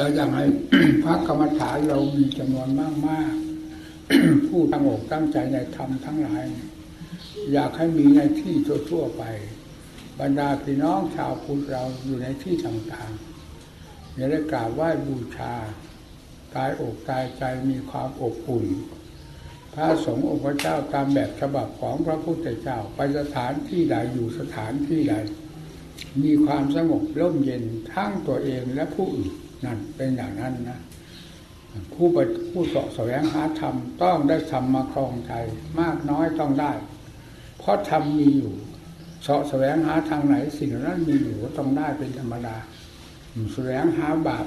แล้วอย่างไรพระกรรมฐานเรามีจำนวนมากมากผู้ตั้งอกตั้งใจในธรรมทั้งหลาย อยากให้มีในที่ทั่วๆไป บรรดาพี่น้องชาวพุทธเราอยู่ในที่ต่างๆอย่าได้กราบไหว้บูชากายอกกายใจมีความอบอุ่น พระสงฆ์องค์พระเจ้าตามแบบฉบับของพระพุทธเจ้าไปสถานที่ใดอยู่สถานที่ใดมีความสงบร่มเย็นทั้งตัวเองและผู้อื่น นั่นเป็นอย่างนั้นนะผู้ปผู้สาะแสวงหาธรรมต้องได้ธรรมมาครองใจ มากน้อยต้องได้ เพราะธรรมมีอยู่สาะแสวงหาทางไหนสิ่งนั้นมีอยู่ก็ต้องได้เป็นธรรมดาแสวงหาบาป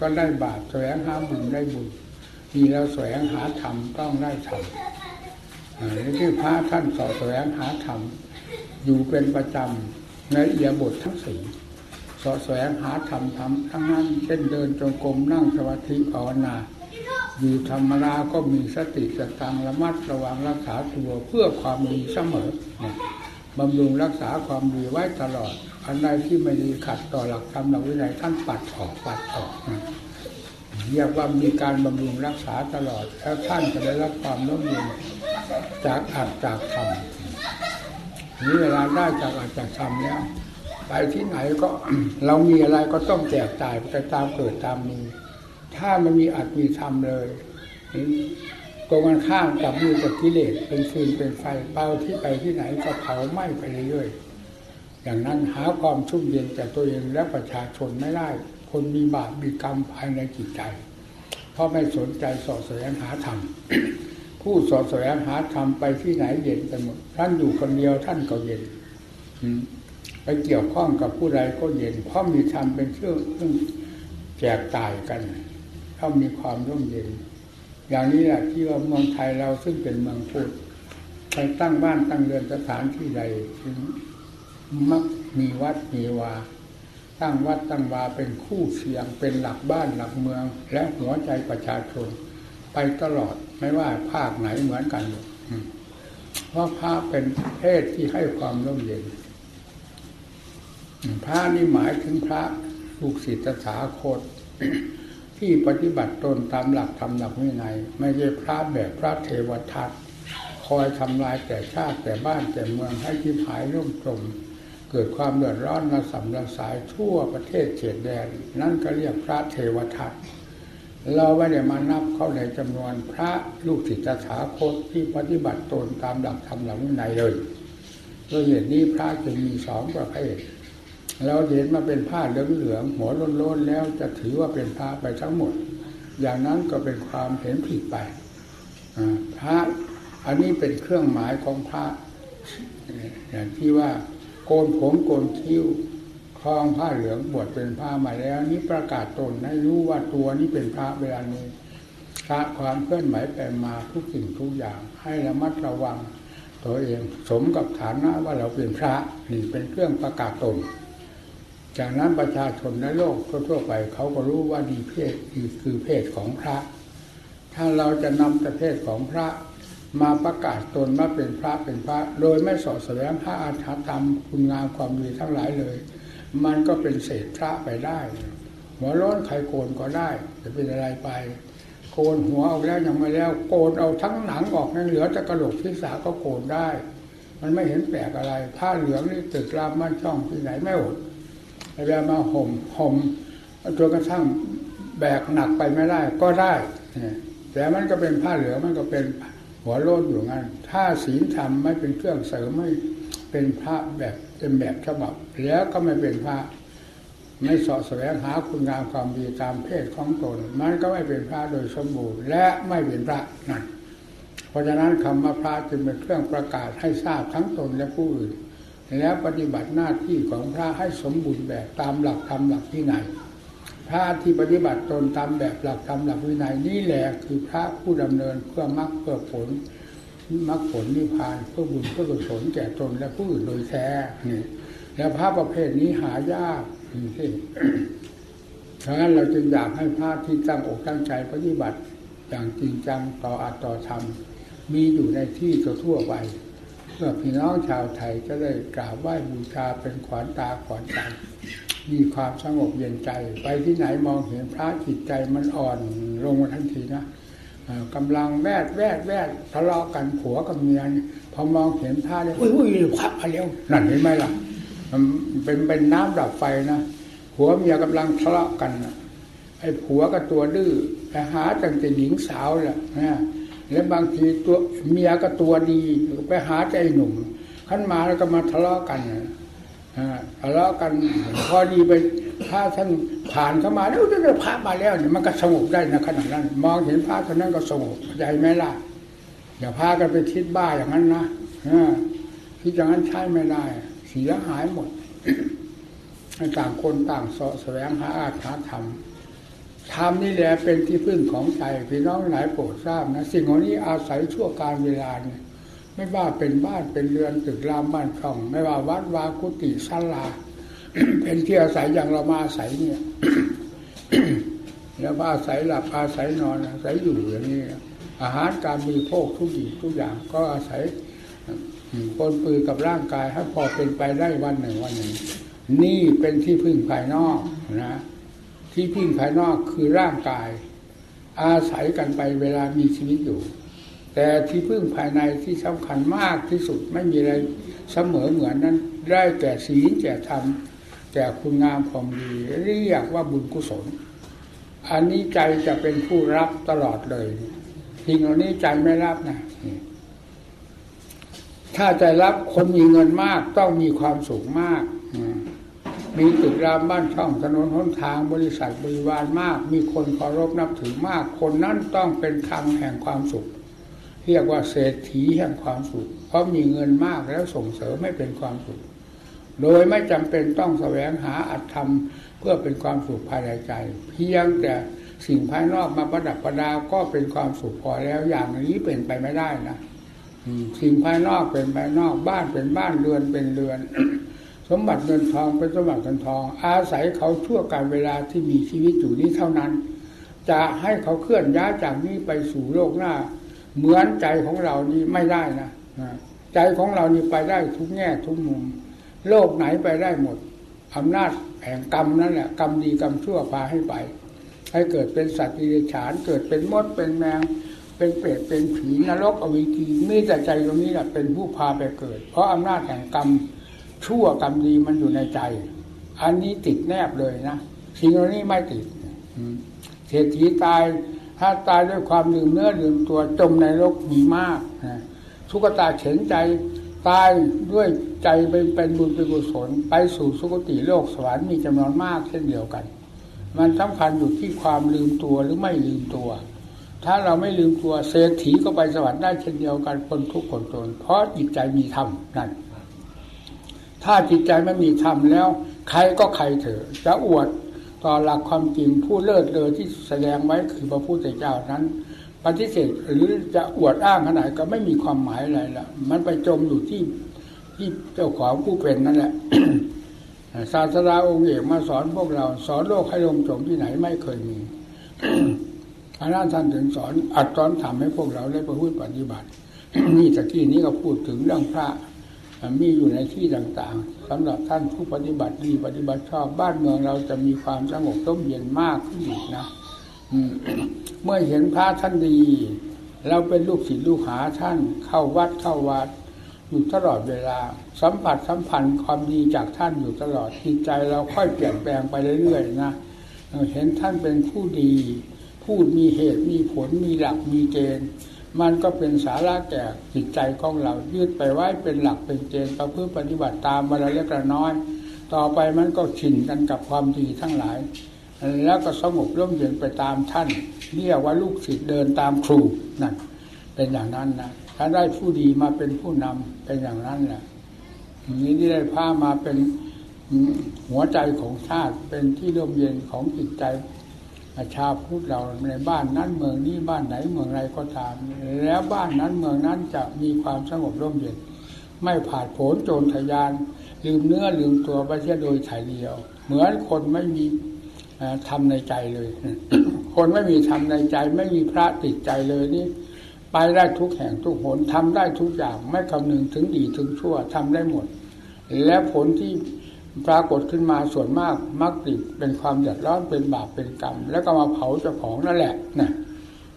ก็ได้บาปแสวงหาบุญได้บุญมีแล้วแสวงหาธรรมต้องได้ธรรมนี่ที่พระท่านสาะแสวงหาธรรมอยู่เป็นประจำในเอียบททั้งสี่าะแสวงหาธรรมทำทั้งนั้นเช่นเดินจงกรมนั่งสมาธิภาวนาอยู่ธรรมราก็มีสติสตังระมัดระวังรักษาตัวเพื่อความดีเสมอบำรุงรักษาความดีไว้ตลอด อันใดที่ไม่ดีขัดต่อหลักธรรมหลักวินัยท่านปัดออกปัดออกเรียกว่ามีการบำรุงรักษาตลอด แล้วท่านจะได้รับความร่มเย็นจากอัดจากธรรมนี้เวลาได้จากอัดจากธรรมแล้ว ไปที่ไหนก็เรามีอะไรก็ต้องแจกจ่ายไปตามเกิดตามมี ถ้ามันมีอัดมีธรรมเลยตรงกันข้ามกับมือกับกิเลสเป็นฟืนเป็นไฟเป้าที่ไปที่ไหนก็เผาไหม้ไปเรื่อยๆอย่างนั้นหาความชุ่มเย็นจากตัวเองและประชาชนไม่ได้ คนมีบาปมีกรรมภายในจิตใจ เพราะไม่สนใจสอบแสวงหาธรรมผู้สอบแสวงหาธรรมไปที่ไหนเย็นกันหมดท่านอยู่คนเดียวท่านก็เย็น ไปเกี่ยวข้องกับผู้ใดก็เย็นเพราะมีธรรมเป็นเครื่องเครื่องแจกจ่ายกันถ้ามีความร่มเย็น อย่างนี้แหละที่ว่าเมืองไทยเราซึ่งเป็นเมืองพุทธไปตั้งบ้านตั้งเรือนสถานที่ใดถึงมักมีวัดมีวาตั้งวัดตั้งวาเป็นคู่เสียง เป็นหลักบ้านหลักเมือง และหัวใจประชาชน ไปตลอดไม่ว่าภาคไหนเหมือนกันเพราะพระเป็นเพศที่ให้ความร่มเย็น พระนี่หมายถึงพระลูกศิษย์สาโคตที่ปฏิบัติตนตามหลักธรรมหลักวินัยไม่ใช่พระแบบพระเทวทัตคอยทำลายแต่ชาติแต่บ้านแต่เมืองให้ที่หายร่มจมเกิดความเดือดร้อนระสำระสายทั่วประเทศเขตแดน นั่นก็เรียกพระเทวทัตเราไม่ได้มานับเข้าในจำนวนพระลูกศิษย์สาโคตที่ปฏิบัติตนตามหลักธรรมหลักวินัยเลยโดยเหตุนี้พระจะมีสองประเภท เราเห็นมาเป็นผ้าเหลืองๆหัวโล้นๆแล้วจะถือว่าเป็นผ้าไปทั้งหมด อย่างนั้นก็เป็นความเห็นผิดไปพระอันนี้เป็นเครื่องหมายของพระอย่างที่ว่าโกนผมโกนคิ้วคลองผ้าเหลืองบวชเป็นผ้ามาแล้ว นี้ประกาศตนให้รู้ว่าตัวนี้เป็นพระเวลานี้พระความเคลื่อนไหวไปมาทุกสิ่งทุกอย่าง ให้ระมัดระวัง ตัวเองสมกับฐานะว่าเราเป็นพระนี่เป็นเครื่องประกาศตน จากนั้นประชาชนในโลกทั่วไป เขาก็รู้ว่าดีเพศคือเพศของพระ ถ้าเราจะนำแต่เพศของพระมาประกาศตนว่าเป็นพระเป็นพระ โดยไม่สอดแสวงพระอาถรรพ์คุณงามความดีทั้งหลายเลย มันก็เป็นเศษพระไปได้หัวร้อนใครโกนก็ได้จะเป็นอะไรไป โกนหัวออกแล้วยังไม่แล้ว โกนเอาทั้งหนังออกเหลือแต่กระโหลกที่สาก็โกนได้ มันไม่เห็นแปลกอะไร ผ้าเหลืองนี่ตึกรามมั่นช่องที่ไหนไม่อด เวลามาห่มห่มจนกระทั่งแบกหนักไปไม่ได้ก็ได้ แต่มันก็เป็นผ้าเหลืองมันก็เป็นหัวโลดอยู่งั้น ถ้าศีลธรรมไม่เป็นเครื่องเสริมไม่เป็นพระแบบเป็นแบบฉบับ แล้วก็ไม่เป็นพระไม่สาะแสวงหาคุณงามความดีตามเพศของตน มันก็ไม่เป็นพระโดยสมบูรณ์ และไม่เป็นพระนั่นเพราะฉะนั้นคำว่าพระจึงเป็นเครื่องประกาศให้ทราบทั้งตนและผู้อื่น แล้วปฏิบัติหน้าที่ของพระให้สมบูรณ์แบบตามหลักธรรมหลักวินัยพระที่ปฏิบัติตนตามแบบหลักธรรมหลักวินัยนี่แหละคือพระผู้ดำเนินเพื่อมรรคเพื่อผลมรรคผลนิพพานเพื่อบุญเพื่อกุศลแก่ตนและผู้อื่นโดยแท้นี่แล้วพระประเภทนี้หายากที่ฉะนั้นเราจึงอยากให้พระที่ตั้งอกตั้งใจปฏิบัติอย่างจริงจังต่ออัตต่อธรรมมีอยู่ในที่ทั่วไป เพื่อพี่น้องชาวไทยจะได้กราบไหว้บูชาเป็นขวัญตาขวัญใจมีความสงบเย็นใจ ไปที่ไหนมองเห็นพระจิตใจมันอ่อนลงมาทันทีนะกำลังแวดแวดแวดทะเลาะกันผัวกับเมียพอมองเห็นพระเนี่ยอุ้ยอุ้ยพระมาเร็วนั่นเห็นไหมล่ะมันเป็นเป็นน้ำดับไฟนะผัวเมียกำลังทะเลาะกันไอ้ผัวกับตัวดื้อไปหาตั้งแต่หญิงสาวแหละนะ แล้วบางทีตัวเมียก็ตัวดีไปหาใจหนุ่มขั้นมาแล้วก็มาทะเลาะกันทะเลาะกันพอดีไปพระท่านผ่านเข้ามาแล้วจะพระมาแล้วเนี่ยมันก็สงบได้นะขนาดนั้น มองเห็นพระคนนั้นก็สงบใจไหมล่ะอย่าพากันไปคิดบ้าอย่างนั้นนะคิดอย่างนั้นใช่ไม่ได้เสียหายหมดต่างคนต่างสาะแสวงหาอาถรรม ธรรมนี่แหละเป็นที่พึ่งของใจพี่น้องหลายโปรดทราบนะสิ่งเหล่านี้อาศัยชั่วการเวลาเนี่ยไม่ว่าเป็นบ้านเป็นเรือนตึกรามบ้านช่อง ไม่ว่าวัดวากุฏิศาลา เป็นที่อาศัยอย่างเรามาอาศัยเนี่ย แล้วอาศัยหลับอาศัยนอนอาศัยอยู่อย่างนี้อาหารการมีโภคทุกอย่างทุกอย่างก็อาศัยปนปือกับร่างกายให้พอเป็นไปได้วันหนึ่งวันหนึ่ง นี่เป็นที่พึ่งภายนอกนะ ที่พึ่งภายนอกคือร่างกาย อาศัยกันไปเวลามีชีวิตอยู่ แต่ที่พึ่งภายในที่สำคัญมากที่สุดไม่มีอะไรเสมอเหมือนนั้น ได้แก่ศีลแก่ธรรมแก่คุณงามความดีเรียกว่าบุญกุศล อันนี้ใจจะเป็นผู้รับตลอดเลยทิ้งเหล่านี้ใจไม่รับนะถ้าใจรับคนมีเงินมากต้องมีความสุขมาก มีตึกรามบ้านช่องถนนหนทางบริษัทบริวารมาก มีคนเคารพนับถือมาก คนนั้นต้องเป็นคลังแห่งความสุข เรียกว่าเศรษฐีแห่งความสุข เพราะมีเงินมากแล้วส่งเสริมไม่เป็นความสุข โดยไม่จำเป็นต้องแสวงหาอัตธรรม เพื่อเป็นความสุขภายในใจ เพียงแต่สิ่งภายนอกมาประดับประดาก็เป็นความสุขพอแล้วอย่างนี้เป็นไปไม่ได้นะสิ่งภายนอกเป็นภายนอกบ้านเป็นบ้านเรือนเป็นเรือน สมบัติเงินทองเป็นสมบัติเงินทอง อาศัยเขาชั่วการเวลาที่มีชีวิตอยู่นี้เท่านั้น จะให้เขาเคลื่อนย้ายจากนี้ไปสู่โลกหน้า เหมือนใจของเรานี่ไม่ได้นะใจของเรานี่ไปได้ทุกแง่ทุกมุมโลกไหนไปได้หมดอำนาจแห่งกรรมนั่นแหละกรรมดีกรรมชั่วพาให้ไป ให้เกิดเป็นสัตว์ดิเรกชันเกิดเป็นมดเป็นแมงเป็นเปรตเป็นผีนรกอวิธีมีแต่ใจตรงนี้แหละเป็นผู้พาไปเกิด เพราะอำนาจแห่งกรรม ชั่วกรรมดีมันอยู่ในใจ อันนี้ติดแนบเลยนะสิ่งเหล่านี้ไม่ติดเศรษฐีตาย ถ้าตายด้วยความลืมเนื้อลืมตัวจมในโลกมีมากทุกตาเฉนใจตายด้วยใจเป็นเป็นบุญเป็นกุศลไปสู่สุคติโลกสวรรค์มีจำนวนมากเช่นเดียวกัน มันสำคัญอยู่ที่ความลืมตัวหรือไม่ลืมตัว ถ้าเราไม่ลืมตัวเศรษฐีก็ไปสวรรค์ได้เช่นเดียวกันคนทุกคนตนเพราะจิตใจมีธรรมนั่น ถ้าจิตใจไม่มีธรรมแล้ว ใครก็ใครเถอะจะอวดต่อหลักความจริงผู้เลิศเลอที่แสดงไว้คือพระพุทธเจ้านั้น ปฏิเสธหรือจะอวดอ้างขนาดก็ไม่มีความหมายอะไรละมันไปจมอยู่ที่ที่เจ้าของผู้เป็นนั่นแหละศาสดาองค์เอกมาสอนพวกเรา สอนโลกให้ลงจมที่ไหนไม่เคยมีพระท่านถึงสอนอัดตอนทำให้พวกเราได้ประพฤติปฏิบัติ นี่ตะกี้นี้ก็พูดถึงเรื่องพระ มีอยู่ในที่ต่างๆสำหรับท่านผู้ปฏิบัติดีปฏิบัติชอบบ้านเมืองเราจะมีความสงบต้มเย็นมากขึ้นอีกนะเมื่อเห็นพระท่านดี เราเป็นลูกศิษย์ลูกหาท่านเข้าวัดเข้าวัด อยู่ตลอดเวลา สัมผัสสัมพันธ์ความดีจากท่านอยู่ตลอดจิตใจเราค่อยเปลี่ยนแปลงไปเรื่อยๆนะเห็นท่านเป็นผู้ดี พูดมีเหตุมีผลมีหลักมีเกณฑ์ มันก็เป็นสาระแก่จิตใจของเรายืดไปไว้เป็นหลักเป็นเกณฑ์ประพฤติปฏิบัติตามมาเล็กน้อย ต่อไปมันก็ชินกันกับความดีทั้งหลาย แล้วก็สงบร่มเย็นไปตามท่านเรียกว่าลูกศิษย์เดินตามครูนั่นเป็นอย่างนั้นนะถ้าได้ผู้ดีมาเป็นผู้นำเป็นอย่างนั้นแหละนี้ที่ได้พามาเป็นหัวใจของชาติเป็นที่ร่มเย็นของจิตใจ ชาวพุทธเราในบ้านนั้นเมืองนี้บ้านไหนเมืองไรก็ตาม แล้วบ้านนั้นเมืองนั้นจะมีความสงบร่มเย็น ไม่ผาดโผนโจรทยาน ลืมเนื้อลืมตัวไปเสียโดยถ่ายเดียว เหมือนคนไม่มีทำในใจเลย คนไม่มีทำในใจไม่มีพระติดใจเลยนี่ไปได้ทุกแห่งทุกหนทำได้ทุกอย่างไม่คำนึงถึงดีถึงชั่วทำได้หมด และผลที่ ปรากฏขึ้นมาส่วนมากมักติดเป็นความเดือดร้อนเป็นบาปเป็นกรรม แล้วก็มาเผาเจ้าของนั่นแหละนะ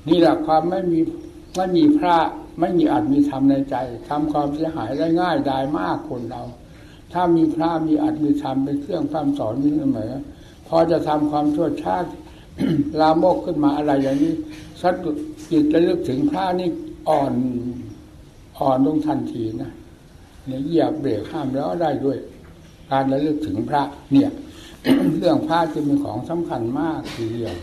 นี่แหละความไม่มีไม่มีพระไม่มีอัตมีธรรมในใจทำความเสียหายได้ง่ายได้มากคนเรา ถ้ามีพระมีอัตมีธรรมเป็นเครื่องพร่ำสอนนี้เสมอพอจะทำความชั่วชาลามกขึ้นมาอะไรอย่างนี้สัตจิตจะลึกถึงพระนี่อ่อนอ่อนลงทันทีนะเนี่ยเหยียบเบรกห้ามแล้วได้ด้วย การระลึกถึงพระ เนี่ย เรื่องพระจะเป็นของสำคัญมากทีเดียว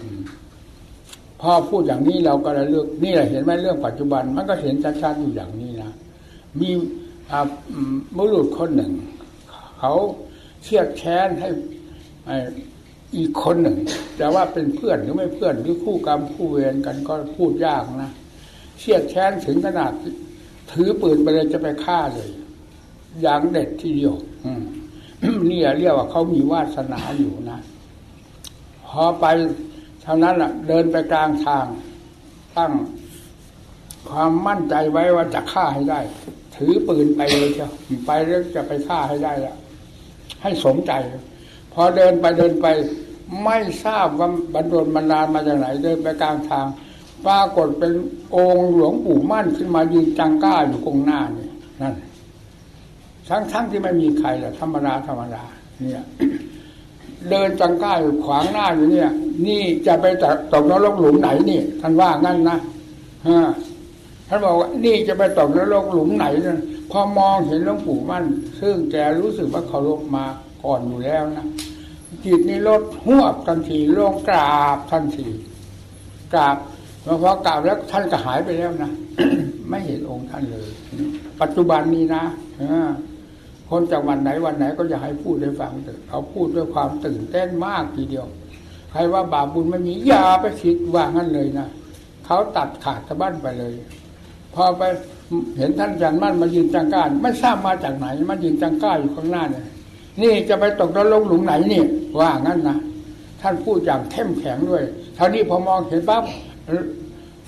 พอพูดอย่างนี้เราก็ระลึกนี่แหละเห็นไหมเรื่องปัจจุบัน มันก็เห็นชัดๆอยู่อย่างนี้นะมีบุรุษคนหนึ่ง เขาเชียดแค้นให้อีกคนหนึ่งแต่ว่าเป็นเพื่อนหรือไม่เพื่อนหรือคู่กรรมคู่เวรกันก็พูดยากนะเชียดแค้นถึงขนาด ถือปืนไปเลยจะไปฆ่าเลย อย่างเด็ดทีเดียว นี่เรียกว่าเขามีวาสนาอยู่นะพอไปเท่านั้นอะ เดินไปกลางทาง ตั้งความมั่นใจไว้ว่าจะฆ่าให้ได้ ถือปืนไปเลยเชียวไปแล้วจะไปฆ่าให้ได้ละให้สมใจ พอเดินไปเดินไป ไม่ทราบว่าบรรดลบรรดามาจากไหน เดินไปกลางทางปรากฏเป็นองค์หลวงปู่มั่นขึ้นมายืนจังก้าอยู่ตรงหน้านี่นั่น ทั้งทั้งที่ไม่มีใครแหละธรรมดาธรรมดาเนี่ย เดินจังก้าอยู่ขวางหน้าอยู่เนี่ย นี่จะไปตกนรกหลุมไหนนี่ท่านว่างั้นนะฮะท่านบอกว่านี่จะไปตกนรกหลุมไหนนะพอมองเห็นหลวงปู่มั่น ซึ่งแกรู้สึกว่าเขาลกมาก่อนอยู่แล้วนะจิตนี้ลดหัวทันทีลงกราบทันทีกราบพอกราบแล้วท่านก็หายไปแล้วนะไม่เห็นองค์ท่านเลย ปัจจุบันนี้นะ คนจากวันไหนวันไหนก็อยากให้พูดให้ฟังเถอะเขาพูดด้วยความตื่นเต้นมากทีเดียว ใครว่าบาปบุญไม่มีอย่าไปคิดว่างั้นเลยนะเขาตัดขาดตะบ้านไปเลย พอไปเห็นท่านจันมั่นมายืนจังก้าไม่ทราบมาจากไหนมายืนจังก้าอยู่ข้างหน้าเนี่ยนี่จะไปตกนรกหลุมไหนนี่ว่างั้นนะท่านพูดอย่างเข้มแข็งด้วยเท่านี้พอมองเห็นปั๊บ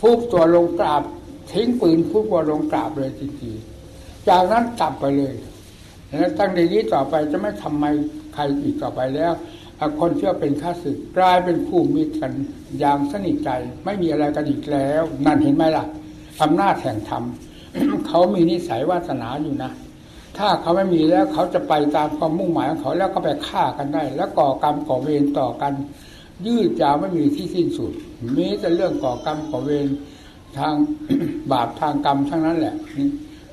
ฟุบตัวลงกราบทิ้งปืนฟุบตัวลงกราบเลยจริงๆจากนั้นกลับไปเลย แล้วตั้งในนี้ต่อไปจะไม่ทำไมใครอีกต่อไปแล้วคนเชื่อเป็นข้าศึกกลายเป็นคู่มิตรกันอย่างสนิทใจไม่มีอะไรกันอีกแล้ว นั่นเห็นไหมล่ะอำนาจแห่งธรรมเขามีนิสัยวาสนาอยู่นะถ้าเขาไม่มีแล้วเขาจะไปตามความมุ่งหมายของเขาแล้วก็ไปฆ่ากันได้ แล้วก่อกรรมก่อเวรต่อกัน ยืดยาวไม่มีที่สิ้นสุดมีแต่เรื่องก่อกรรมก่อเวรทางบาปทางกรรมทั้งนั้นแหละ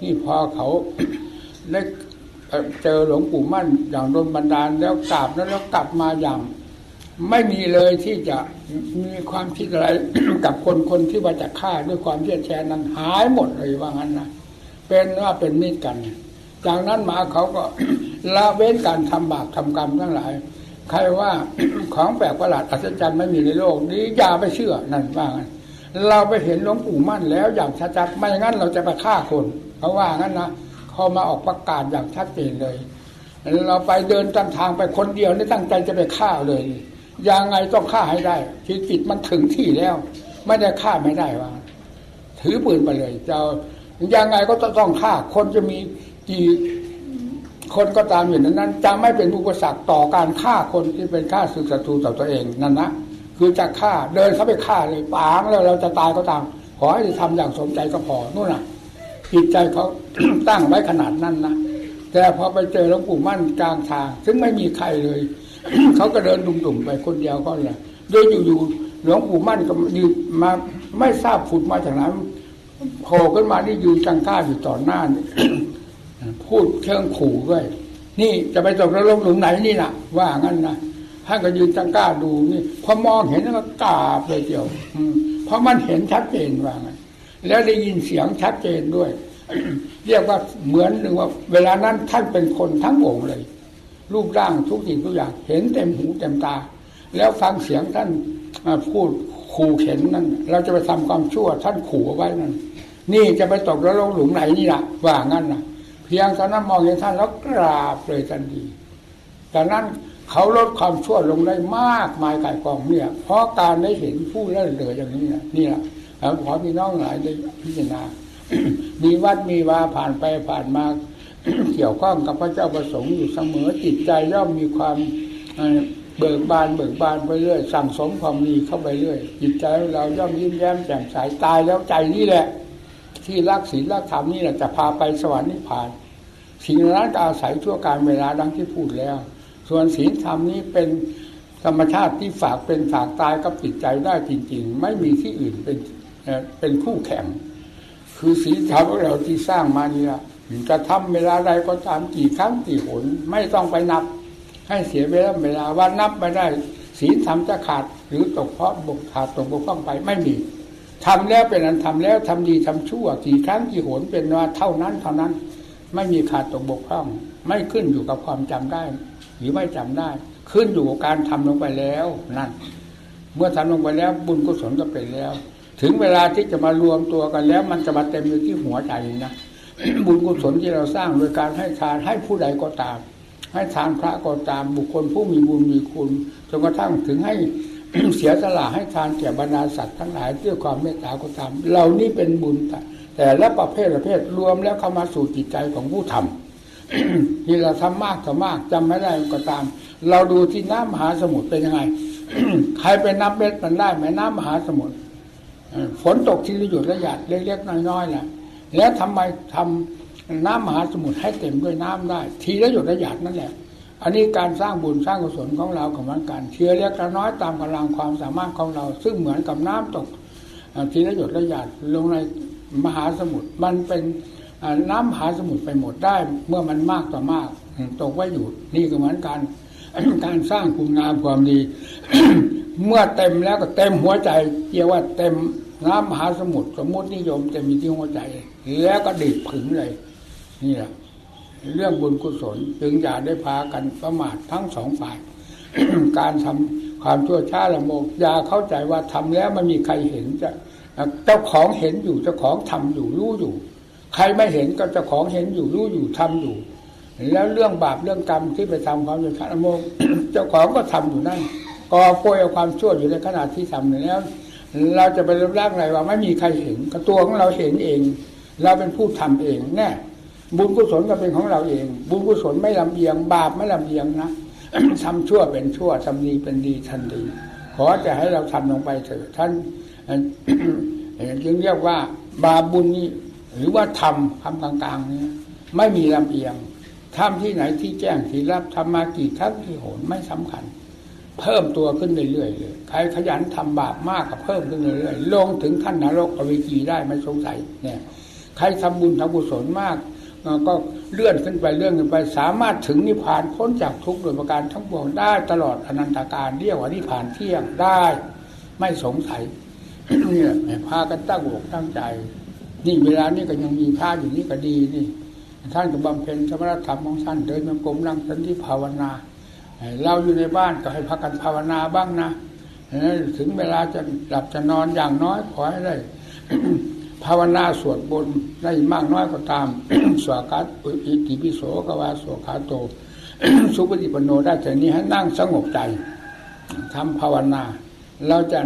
นี่พอเขาได้ เจอหลวงปู่มั่นอย่างโดนบันดาลแล้วกราบแล้วแล้วกลับมาอย่าง ไม่มีเลยที่จะมีความคิดอะไรกับคนคนที่ว่าจะฆ่าด้วยความเชื่อแชนั้นหายหมดเลยว่างั้นนะเป็นว่าเป็นมิตรกัน จากนั้นมาเขาก็ละเว้นการทำบาปทำกรรมทั้งหลาย ใครว่าของแปลกประหลาดอัศจรรย์ไม่มีในโลกนี้อย่าไปเชื่อนั่นว่างั้นเราไปเห็นหลวงปู่มั่นแล้วอย่างชัดๆไม่งั้นเราจะไปฆ่าคนเขาว่างั้นนะ เขามาออกประกาศอย่างชัดเจนเลย เราไปเดินตามทางไปคนเดียวนี่ตั้งใจจะไปฆ่าเลยยังไงต้องฆ่าให้ได้จิตจิตมันถึงที่แล้ว ไม่ได้ฆ่าไม่ได้ว่าถือปืนไปเลยจะยังไงก็ต้องฆ่าคนจะมีกี่คนก็ตามอยู่นั้นนั้นจะไม่เป็นอุปสรรคต่อการฆ่าคนที่เป็นฆ่าศึกศัตรูต่อตัวเองนั่นนะคือจะฆ่าเดินเข้าไปฆ่าเลยปางแล้วเราจะตายก็ตาม ขอให้ทำอย่างสมใจก็พอนู่นน่ะ จิตใจเขาตั้งไว้ขนาดนั้นนะแต่พอไปเจอหลวงปู่มั่นกลางทาง ซึ่งไม่มีใครเลย เขาก็เดินดุ่มๆไปคนเดียวก็เลยโดยอยู่ๆหลวงปู่มั่นก็ยืนมาไม่ทราบผุดมาจากไหนโผล่ขึ้นมาที่ยืนจังก้าอยู่ต่อหน้าพูดเชิงขู่ด้วยนี่จะไปตกนรกหลุมไหนนี่นะว่างั้นนะท่านก็ยืนจังก้าดูนี่พอมองเห็นแล้วก็กราบเลยเดียวเพราะมันเห็นชัดเจนว่างั้น แล้วได้ยินเสียงชัดเจนด้วย เรียกว่าเหมือนหนึ่งว่า เวลานั้นท่านเป็นคนทั้งองค์เลย รูปร่างทุกสิ่งทุกอย่าง เห็นเต็มหูเต็มตา แล้วฟังเสียงท่านพูดขู่เข็นนั่นเราจะไปทำความชั่ว ท่านขู่เอาไว้นั่นนี่จะไปตกแล้วลงหลุมไหนนี่ละว่างั้นนะเพียงตอนนั้นมองเห็นท่านแล้วกราบเลยทันทีจากนั้นเขาลดความชั่วลงได้มากมายกายกองเนี่ย เพราะการได้เห็นผู้เล่นเหลืออย่างนี้นะนี่แหละ ขอพี่น้องหลายได้พิจารณา มีวัดมีวาผ่านไปผ่านมาเกี่ยวข้องกับพระเจ้าประสงค์อยู่เสมอจิตใจย่อมมีความเบิกบานเบิกบานไปเรื่อย สั่งสมความดีเข้าไปเรื่อย จิตใจเราย่อมยิ้มแย้มแจ่มใสตายแล้วใจนี่แหละ ที่รักศีลรักธรรมนี่แหละจะพาไปสวรรค์นิพพานสิ่งนั้นก็อาศัยชั่วการเวลาดังที่พูดแล้ว ส่วนศีลธรรมนี้เป็นธรรมชาติที่ฝากเป็นฝากตายกับจิตใจได้จริง ๆ ไม่มีที่อื่นเป็น เป็นคู่แข่ง คือศีลธรรมของเราที่สร้างมาเนี่ยจะทำเวลาใดก็ตามกี่ครั้งกี่หนไม่ต้องไปนับ ให้เสียเวลาเวลาว่านับไม่ได้ศีลธรรมจะขาดหรือตกเพราะบกขาดตกบกพร่องไปไม่มีทำแล้วเป็นอันทำแล้วทำดีทำชั่วกี่ครั้งกี่หนเป็นว่าเท่านั้นเท่านั้น ไม่มีขาดตกบกพร่องไม่ขึ้นอยู่กับความจำได้ หรือไม่จำได้ ขึ้นอยู่กับการทำลงไปแล้วนั่น เมื่อทำลงไปแล้วบุญกุศลก็เป็นแล้ว ถึงเวลาที่จะมารวมตัวกันแล้ว มันจะมาเต็มอยู่ที่หัวใจนะบุญกุศลที่เราสร้างโดยการให้ทานให้ผู้ใดก็ตาม ให้ทานพระก็ตามบุคคลผู้มีบุญมีคุณจนกระทั่งถึงให้เสียสละให้ทานแก่บรรดาสัตว์ทั้งหลายด้วยความเมตตาก็ตามเหล่านี้เป็นบุญแต่และประเภทประเภทรวมแล้วเข้ามาสู่จิตใจของผู้ทำที่เราทำมากทำมากจำไม่ได้ก็ตาม เราดูที่น้ำมหาสมุทรเป็นยังไง ใครไปนับเม็ดมันได้ไหมน้ำมหาสมุทร ฝนตกทีละหยดละหยาดเล็กๆน้อยๆแหละแล้วทำไมทำน้ำมหาสมุทรให้เต็มด้วยน้ำได้ ทีละหยดละหยาดนั่นแหละ อันนี้การสร้างบุญสร้างกุศลของเราของมันการเชื่อเล็กน้อยตามกำลังความสามารถของเรา ซึ่งเหมือนกับน้ำตกทีละหยดละหยาดลงในมหาสมุทรมันเป็นน้ำมหาสมุทรไปหมดได้ เมื่อมันมากต่อมากตกไว้อยู่ นี่ก็เหมือนกันการสร้างคุณงามความดี เมื่อเต็มแล้วก็เต็มหัวใจเรียกว่าเต็มน้ำมหาสมุทรสมมตินิยมจะมีที่หัวใจ แล้วก็ดิบผึงเลยนี่แหละเรื่องบุญกุศลจึงอย่าได้พากันประมาททั้งสองฝ่าย การทำความชั่วช้าละโมกอย่าเข้าใจว่าทำแล้วมันมีใครเห็นจะเจ้าของเห็นอยู่เจ้าของทำอยู่รู้อยู่ ใครไม่เห็นก็เจ้าของเห็นอยู่รู้อยู่ทำอยู่ แล้วเรื่องบาปเรื่องกรรมที่ไปทำความชั่วช้าละโมกเจ้าของก็ทำอยู่นั่น ก่อโวยเอาความชั่วอยู่ในขณะที่ทำแล้วเราจะไปรับร่างอะไรว่าไม่มีใครเห็นก็ตัวของเราเห็นเอง เราเป็นผู้ทำเองแน่บุญกุศลก็เป็นของเราเอง บุญกุศลไม่ลำเอียง บาปไม่ลำเอียงนะทำชั่วเป็นชั่วทำดีเป็นดีทันดีขอจะให้เราทำลงไปเถิดท่านจึงเรียกว่าบาบุญนี้หรือว่าทำคำกลางๆนี้ไม่มีลำเอียงทำที่ไหนที่แจ้งที่รับทำมากี่ครั้งที่โหนไม่สำคัญ เพิ่มตัวขึ้นเรื่อยๆเลยใครขยันทำบาปมากก็เพิ่มขึ้นเรื่อยๆลงถึงขั้นนรกอเวจีได้ไม่สงสัยเนี่ยใครทำบุญทำกุศลมากก็เลื่อนขึ้นไปเลื่อนขึ้นไป สามารถถึงนิพพานพ้นจากทุกข์โดยประการทั้งปวงได้ตลอดอนันตการเรียกว่านิพพานเที่ยงได้ ไม่สงสัยเนี่ยพากันตั้งอกตั้งใจ นี่เวลานี้ก็ยังมีพระอยู่นี่ก็ดีนี่ท่านก็บำเพ็ญสมณธรรมของท่านเดินมากรมนั่งสันติภาวนา เราอยู่ในบ้านก็ให้พักกันภาวนาบ้างนะถึงเวลาจะหลับจะนอนอย่างน้อยขอให้ได้ภาวนาสวดบนได้มากน้อยก็ตามสวดกัดอิติปิโสกวาสวขาโต สุปฏิปโนได้แต่นี้ให้นั่งสงบใจทำภาวนา เราจะ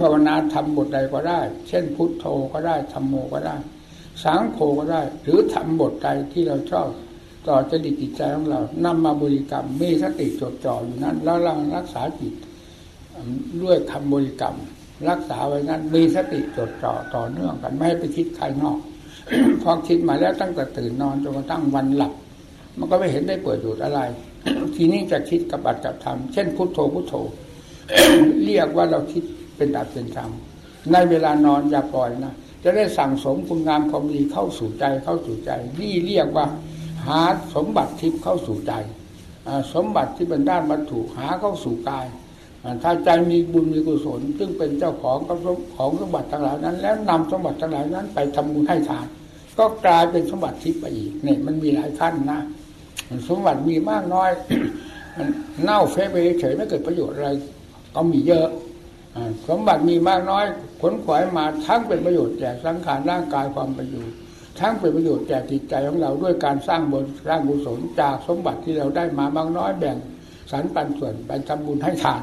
ภาวนาทำบทใดก็ได้ เช่นพุทโธก็ได้ธรรมโมก็ได้ สังโฆก็ได้ หรือทำบทใดที่เราชอบ ต่อจดิตจิตใจของเรานำมาบริกรรมมีสติจดจ่ออยู่นั้น แล้วเรารักษาจิตด้วยคำบริกรรม รักษาไว้นั้น มีสติจดจ่อต่อเนื่องกัน ไม่ให้ไปคิดใครนอก พอคิดมาแล้วตั้งแต่ตื่นนอนจนกระทั่งวันหลับ มันก็ไม่เห็นได้เปิดอยู่อะไร ทีนี้จะคิดกับบัตกับธรรมเช่นพุทโธพุทโธ เรียกว่าเราคิดเป็นดับเป็นธรรมในเวลานอนอย่าปล่อยนะจะได้สั่งสมคุณงามความดีเข้าสู่ใจเข้าสู่ใจนี่เรียกว่า หาสมบัติทิพย์เข้าสู่ใจสมบัติที่เป็นด้านวัตถุหาเข้าสู่กายถ้าใจมีบุญมีกุศลซึ่งเป็นเจ้าของของสมบัติทั้งหลายนั้น แล้วนำสมบัติทั้งหลายนั้น ไปทำบุญให้ทาน ก็กลายเป็นสมบัติทิพย์ไปอีกเนี่ยมันมีหลายขั้นนะสมบัติมีมากน้อยเน่าเฟะไปเฉยไม่เกิดประโยชน์อะไร ก็มีเยอะสมบัติมีมากน้อยขนขวายมาทั้งเป็นประโยชน์แก่สังขารร่างกายความประโยชน์ ทั้งเป็นประโยชน์แก่จิตใจของเราด้วยการสร้างบนสร้างกุศลจากสมบัติที่เราได้มาบางน้อยแบ่งสรรปันส่วนไปทำบุญให้ทาน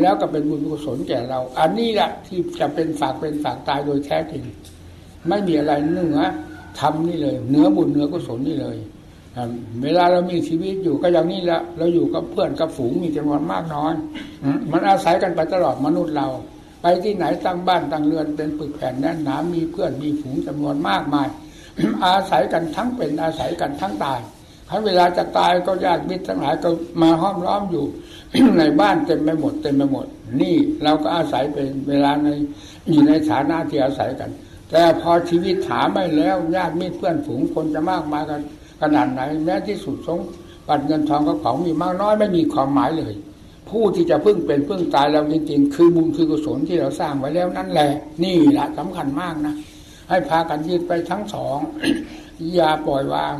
แล้วก็เป็นบุญกุศลแก่เรา อันนี้แหละที่จะเป็นฝากเป็นฝากตายโดยแท้จริง ไม่มีอะไรเหนือทำนี่เลย เหนือบุญเหนือกุศลนี่เลยเวลาเรามีชีวิตอยู่ก็อย่างนี้ละเราอยู่กับเพื่อนกับฝูงมีจำนวนมากน้อยมันอาศัยกันไปตลอดมนุษย์เรา ไปที่ไหนตั้งบ้านตั้งเรือนเป็นปึกแผ่นแน่นหนามีเพื่อนมีฝูงจำนวนมากมาย อาศัยกันทั้งเป็นอาศัยกันทั้งตายถ้าเวลาจะตายก็ญาติมิตรทั้งหลายก็มาห้อมล้อมอยู่ ในบ้านเต็มไปหมดเต็มไปหมด นี่เราก็อาศัยเป็นเวลาในอยู่ในฐานะที่อาศัยกัน แต่พอชีวิตถาไม่แล้วญาติมิตรเพื่อนฝูงคนจะมากมายกันขนาดไหน แม้ที่สุดสงบัตรเงินทองก็ของมีมากน้อยไม่มีความหมายเลย ผู้ที่จะพึ่งเป็นพึ่งตายเราจริงๆ คือบุญคือกุศลที่เราสร้างไว้แล้วนั่นแหละ นี่แหละสำคัญมากนะ ให้พากันยืดไปทั้งสอง อย่าปล่อยวาง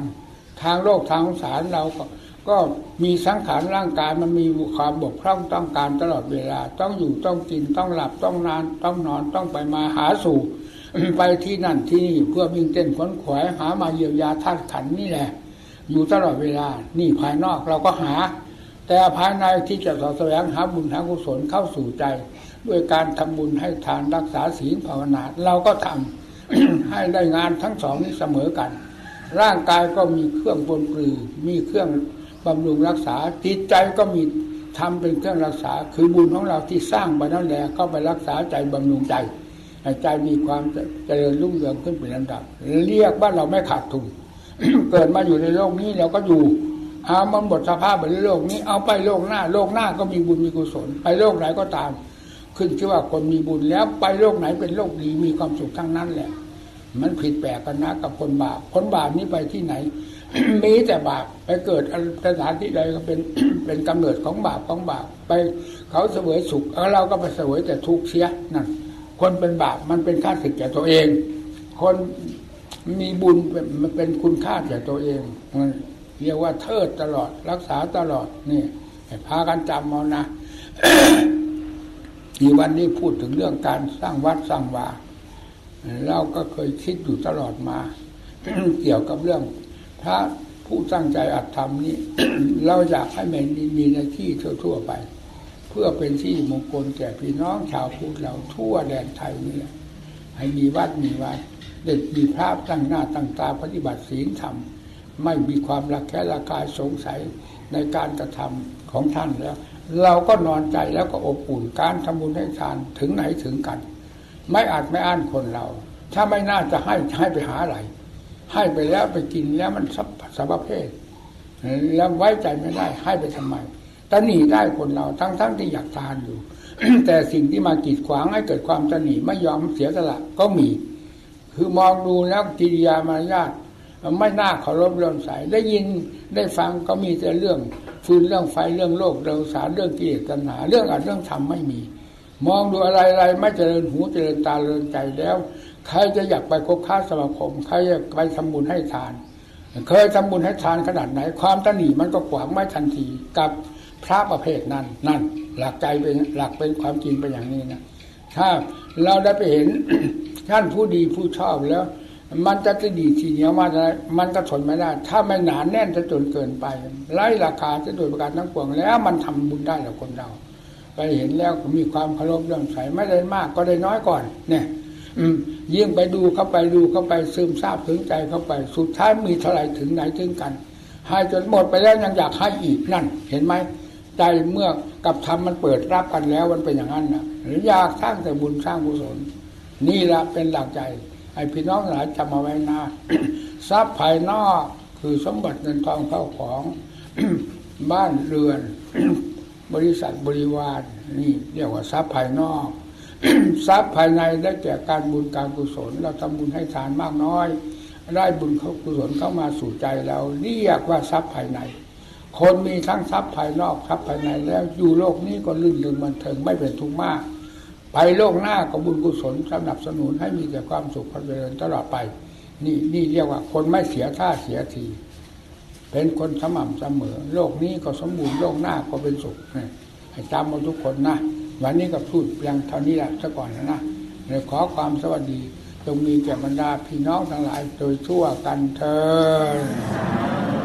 ทางโลกทางสารเราก็ก็มีสังขารร่างกายมันมีความบกพร่องต้องการตลอดเวลา ต้องอยู่ต้องกินต้องหลับต้องนานต้องนอนต้องไปมาหาสู่ไปที่นั่นที่นี่เพื่อวิ่งเต้นขวนขวายหามาเยียวยาธาตุขันนี่แหละ อยู่ตลอดเวลา นี่ภายนอกเราก็หา แต่ภายในที่จะสอแสวงหาบุญหากุศลเข้าสู่ใจ ด้วยการทำบุญให้ทานรักษาศีลภาวนาเราก็ทำ ให้ได้งานทั้งสองนี้เสมอกัน ร่างกายก็มีเครื่องปนปลือ มีเครื่องบำรุงรักษาจิตใจก็มีทำเป็นเครื่องรักษา คือบุญของเราที่สร้างไปนั่นแหละเข้าไปรักษาใจบำรุงใจใจมีความเจริญรุ่งเรืองขึ้นเป็นลำดับ เรียกว่าเราไม่ขาดทุนเกิดมาอยู่ในโลกนี้เราก็อยู่เอามันหมดสภาพไปในโลกนี้เอาไปโลกหน้า โลกหน้าก็มีบุญมีกุศล ไปโลกไหนก็ตาม ขึ้นชื่อว่าคนมีบุญแล้วไปโลกไหนเป็นโลกดีมีความสุขทั้งนั้นแหละ มันผิดแปลกกันนะกับคนบาปคนบาปนี้ไปที่ไหน มีแต่บาปไปเกิดสถานที่ใดก็เป็นเป็นกำเนิดของบาปของบาปไปเขาเสวยสุขเราก็ไปเสวยแต่ทุกข์เสียนั่นคนเป็นบาปมันเป็นค่าศึกแก่ตัวเอง คนมีบุญมันเป็นคุณค่าแก่ตัวเองเรียกว่าเทิดตลอดรักษาตลอดนี่พากันจำเอานะ ที่วันนี้พูดถึงเรื่องการสร้างวัดสร้างวาเราก็เคยคิดอยู่ตลอดมา เกี่ยวกับเรื่องพระผู้ตั้งใจอัดธรรมนี้ เราอยากให้มันมีในที่ทั่วๆไป เพื่อเป็นที่มงคลแก่พี่น้องชาวพุทธเราทั่วแดนไทยนี่แหละให้มีวัดมีวัดเด็กมีพระตั้งหน้าตั้งตาปฏิบัติศีลธรรม ไม่มีความรักแค่ละกายสงสัยในการกระทำของท่านแล้ว เราก็นอนใจแล้วก็อบอุ่นการทำบุญให้ทานถึงไหนถึงกัน ไม่อาจไม่อ่านคนเรา ถ้าไม่น่าจะให้ให้ไปหาอะไร ให้ไปแล้วไปกินแล้วมันสับสับเพศแล้วไว้ใจไม่ได้ให้ไปทำไมตัหนีได้คนเราทั้งๆทที่อยากทานอยู่ แต่สิ่งที่มากีดขวางให้เกิดความตัหนีไม่ยอมเสียสละก็มี คือมองดูแล้วกิริยามารยาทไม่น่าเคารพเรื่องสายได้ยินได้ฟังก็มีแต่เรื่อง ฟืนเรื่องไฟเรื่องโลกเรื่องสารเรื่องกิเลสตัณหา เรื่องอัดเรื่องธรรมไม่มี มองดูอะไรอะไรไม่เจริญหูเจริญตาเจริญใจแล้ว ใครจะอยากไปคบค้าสมาคมใครจะไปทำบุญให้ทาน เคยทำบุญให้ทานขนาดไหน ความตนีมันก็ขวางไม่ทันทีกับพระประเภทนั้นนั่น หลักใจเป็นหลักเป็นความจริงเป็นอย่างนี้นะถ้าเราได้ไปเห็นท่านผู้ดีผู้ชอบแล้ว มันจะจะดีทีเหนียวมาอะไรมันก็ทนไม่ได้ ถ้าไม่หนานแน่นจะจนเกินไปไล่ราคาจะโดยประการทั้งปวงแล้ว มันทำบุญได้หรอคนเราไปเห็นแล้วมีความเคารพเรื่องใสไม่ได้มากก็ได้น้อยก่อน เนี่ยยิ่งไปดูเข้าไปดูเข้าไปซึมซาบถึงใจเข้าไป สุดท้ายมีเท่าไหร่ถึงไหนถึงกันให้จนหมดไปแล้วยังอยากให้อีกนั่น เห็นไหมใจเมื่อกับธรรมมันเปิดรับกันแล้วมันเป็นอย่างนั้นนะหรืออยากสร้างแต่บุญสร้างกุศลนี่ละเป็นหลักใจ ให้พี่น้องหลายจำเอาไว้นะทรัพย์ภายนอกคือสมบัติเงินทองเข้าของบ้านเรือน บริษัทบริวารนี่เรียกว่าทรัพย์ภายนอกทรัพย์ภายในได้แก่การบุญการกุศล เราทำบุญให้ทานมากน้อย ได้บุญเขากุศลเข้ามาสู่ใจเราเรียกว่าทรัพย์ภายใน คนมีทั้งทรัพย์ภายนอกทรัพย์ภายในแล้วอยู่โลกนี้ก็ลื่นลืมบันเทิงไม่เป็นทุกข์มาก ไปโลกหน้าก็บุญกุศลสนับสนุนให้มีแต่ความสุขความเจริญตลอดไป นี่นี่เรียกว่าคนไม่เสียท่าเสียที เป็นคนสม่ำเสมอ โลกนี้ก็สมบูรณ์โลกหน้าก็เป็นสุขให้จำมาทุกคนนะวันนี้ก็พูดเพียงเท่านี้แหละซะก่อนนะนะเลยขอความสวัสดีจงมีแก่บรรดาพี่น้องทั้งหลายโดยทั่วกันเธอ